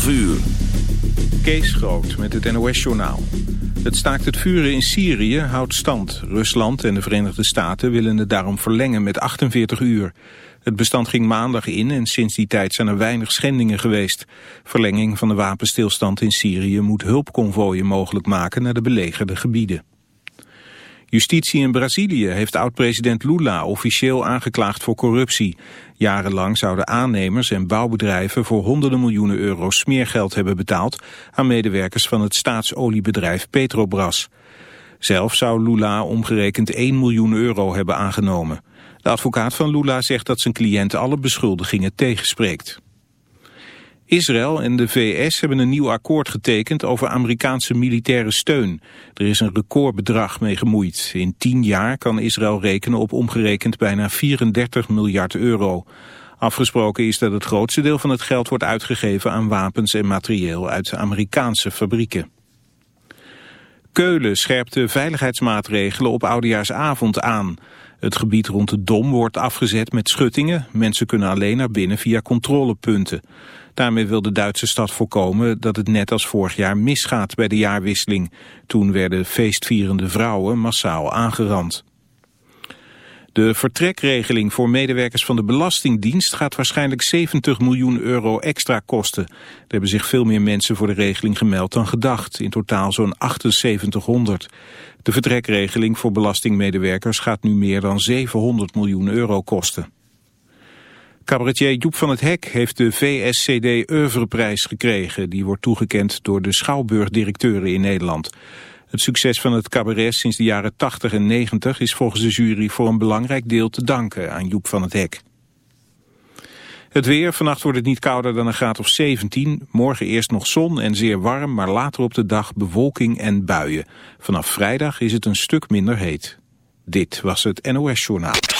12 uur. Kees Groot met het NOS-journaal. Het staakt het vuren in Syrië houdt stand. Rusland en de Verenigde Staten willen het daarom verlengen met 48 uur. Het bestand ging maandag in en sinds die tijd zijn er weinig schendingen geweest. Verlenging van de wapenstilstand in Syrië moet hulpconvooien mogelijk maken naar de belegerde gebieden. Justitie in Brazilië heeft oud-president Lula officieel aangeklaagd voor corruptie. Jarenlang zouden aannemers en bouwbedrijven voor honderden miljoenen euro smeergeld hebben betaald aan medewerkers van het staatsoliebedrijf Petrobras. Zelf zou Lula omgerekend 1 miljoen euro hebben aangenomen. De advocaat van Lula zegt dat zijn cliënt alle beschuldigingen tegenspreekt. Israël en de VS hebben een nieuw akkoord getekend over Amerikaanse militaire steun. Er is een recordbedrag mee gemoeid. In tien jaar kan Israël rekenen op omgerekend bijna 34 miljard euro. Afgesproken is dat het grootste deel van het geld wordt uitgegeven aan wapens en materieel uit Amerikaanse fabrieken. Keulen scherpt de veiligheidsmaatregelen op Oudejaarsavond aan. Het gebied rond de Dom wordt afgezet met schuttingen. Mensen kunnen alleen naar binnen via controlepunten. Daarmee wil de Duitse stad voorkomen dat het net als vorig jaar misgaat bij de jaarwisseling. Toen werden feestvierende vrouwen massaal aangerand. De vertrekregeling voor medewerkers van de Belastingdienst gaat waarschijnlijk 70 miljoen euro extra kosten. Er hebben zich veel meer mensen voor de regeling gemeld dan gedacht, in totaal zo'n 7800. De vertrekregeling voor belastingmedewerkers gaat nu meer dan 700 miljoen euro kosten. Cabaretier Joep van het Hek heeft de VSCD Oeuvreprijs gekregen. Die wordt toegekend door de Schouwburg-directeuren in Nederland. Het succes van het cabaret sinds de jaren 80 en 90 is volgens de jury voor een belangrijk deel te danken aan Joep van het Hek. Het weer, vannacht wordt het niet kouder dan een graad of 17. Morgen eerst nog zon en zeer warm, maar later op de dag bewolking en buien. Vanaf vrijdag is het een stuk minder heet. Dit was het NOS Journaal.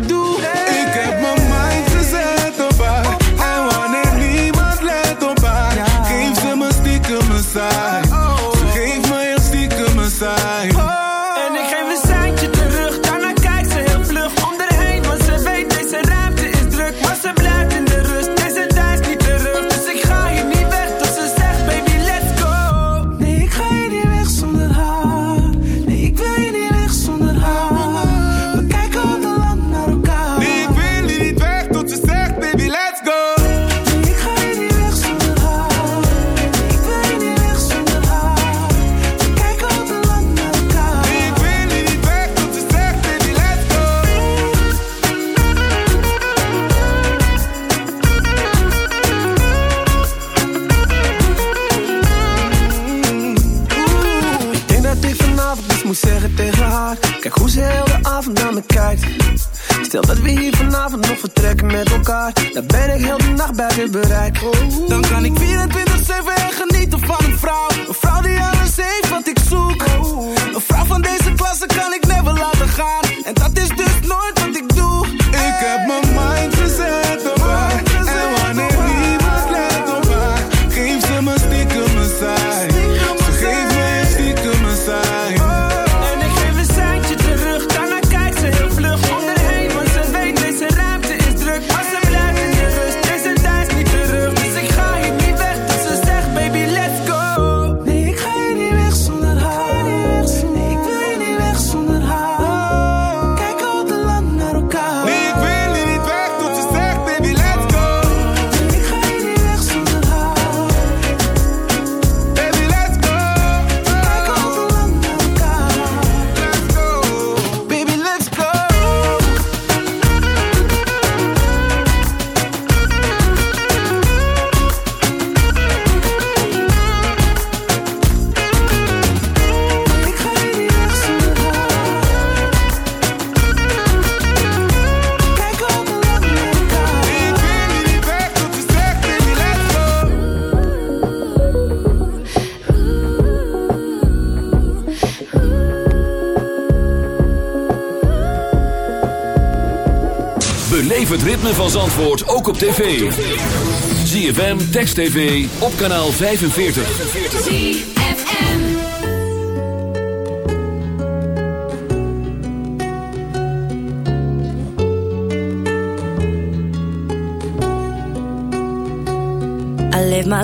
het ritme van Zandvoort ook op tv. ZFM, Text TV, op kanaal 45. I live my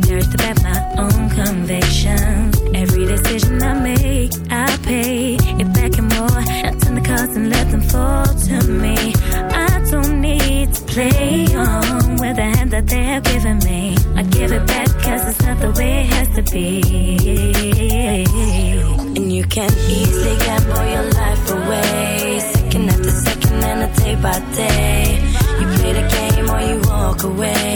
the courage to back my own convictions. Every decision I make, I pay it back and more. I turn the cards and let them fall to me. I don't need to play on with the hand that they have given me. I give it back cause it's not the way it has to be. And you can easily gamble your life away. Second after second and a day by day. You play the game or you walk away.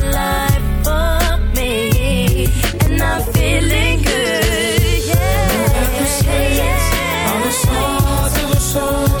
stars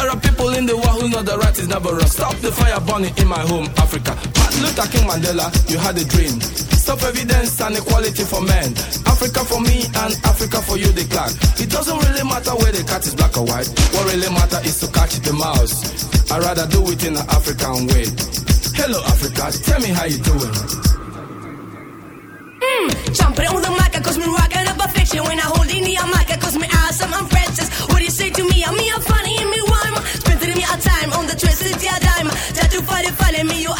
There are people in the world who know the right is never wrong, stop the fire burning in my home, Africa. Martin Luther King Mandela, you had a dream. Stop evidence and equality for men. Africa for me and Africa for you, the clan. It doesn't really matter where the cat is black or white. What really matter is to catch the mouse. I'd rather do it in an African way. Hello, Africa, tell me how you doing. Mmm, Jumping on the mic, cause me rocking up a fiction. When I hold in the mic, Find me, you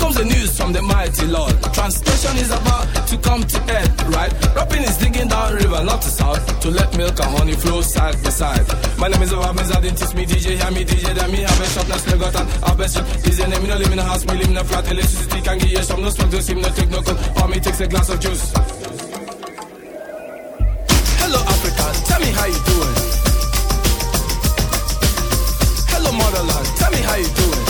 Comes the news from the mighty Lord. Translation is about to come to end, right? Rapping is digging down river, not to south, to let milk and honey flow side by side. My name is Obamiz, I didn't teach me DJ, hear me DJ, then me have a shop, now slug out and have a shop. Is your name, me no live in a house, me live in a flat, electricity can give you some, no smoke, no steam, no take no cold, or me takes a glass of juice. Hello Africa, tell me how you doing. Hello motherland, tell me how you doing.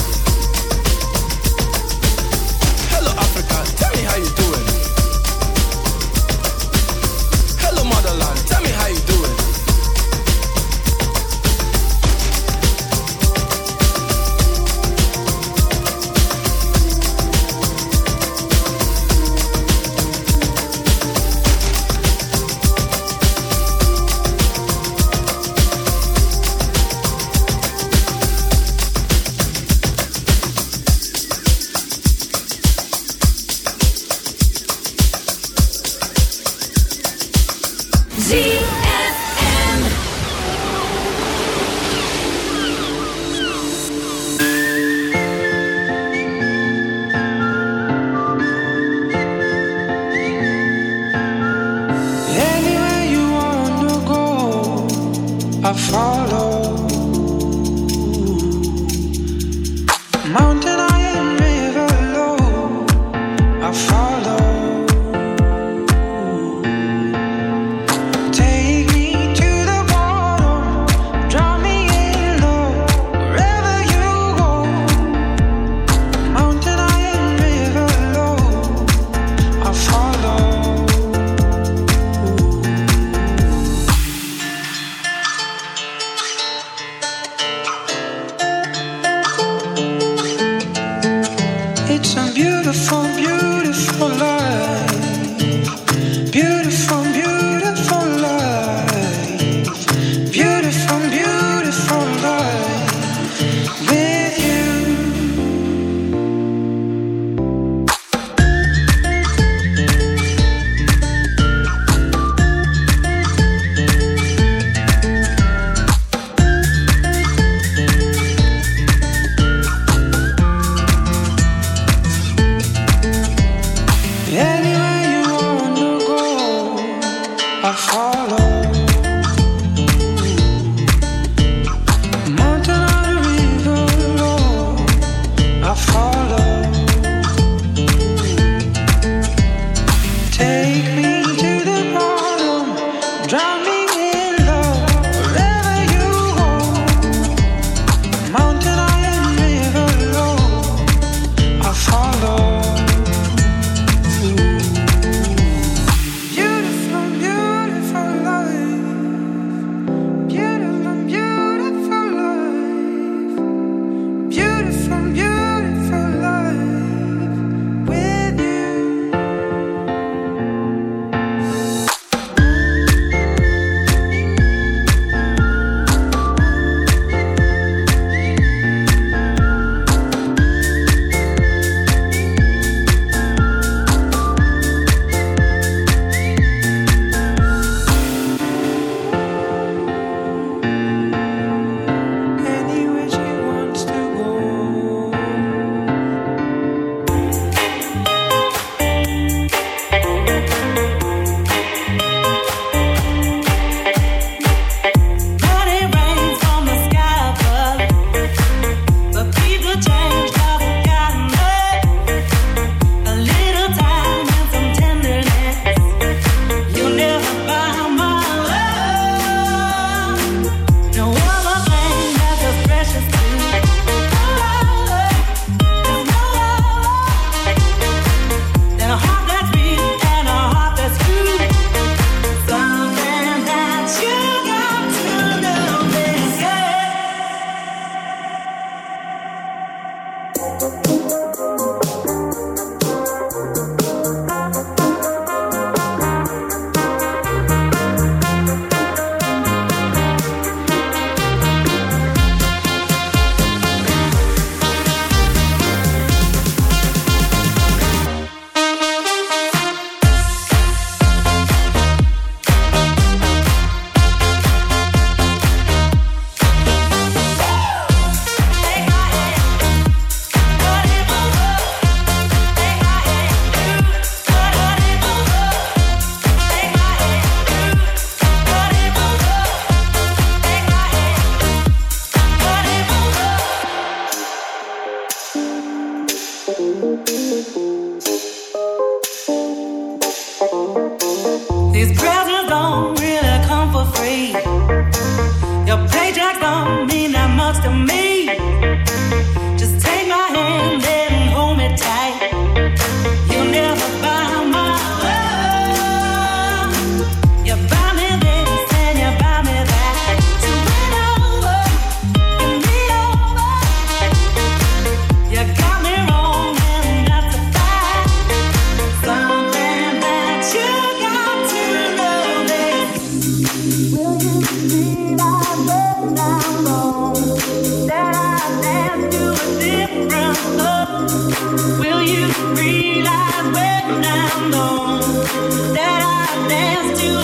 To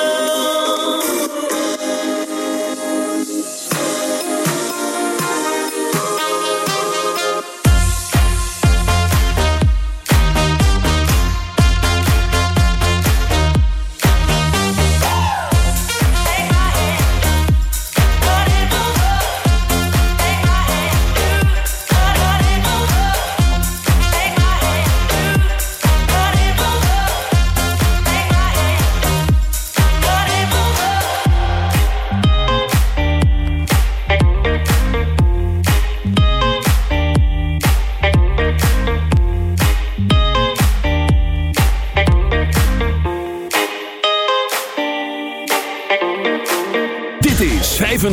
a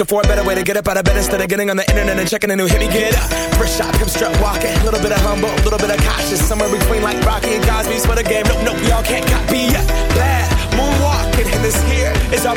Looking for a better way to get up out of bed instead of getting on the internet and checking a new hit. Me get up. First shot, hip strut walking. Little bit of humble, a little bit of cautious. Somewhere between like Rocky and Cosby's for the game. Nope, nope, y'all can't copy yet. Bad moonwalking, and this here is our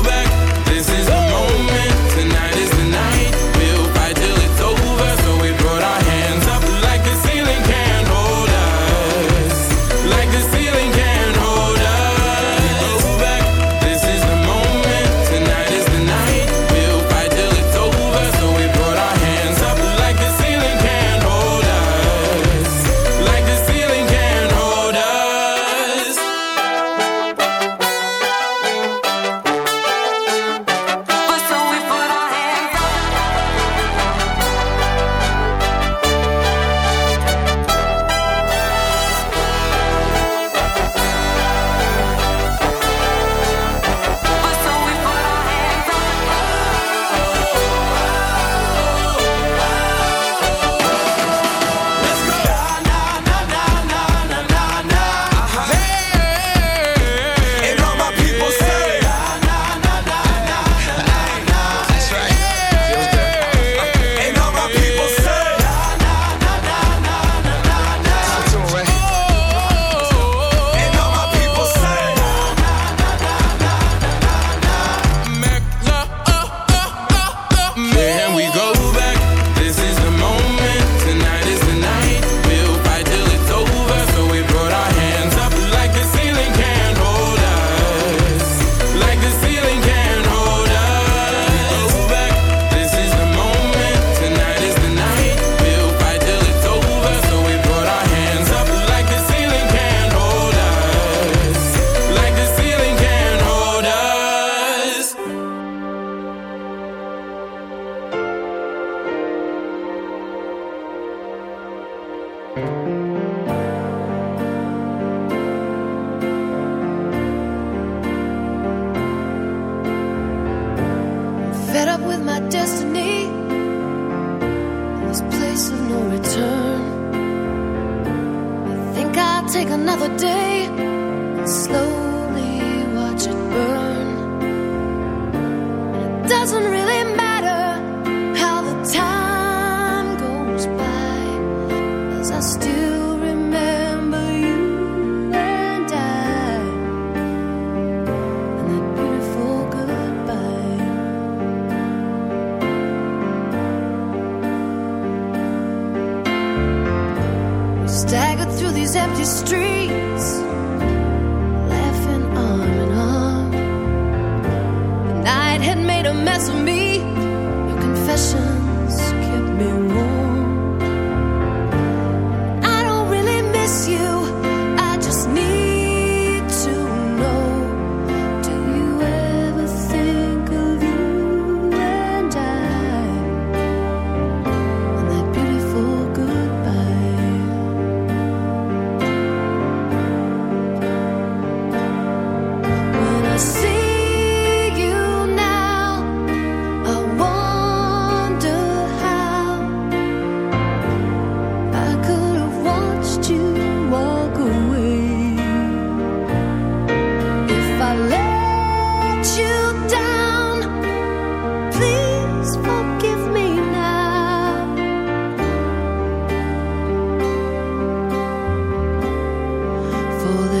For that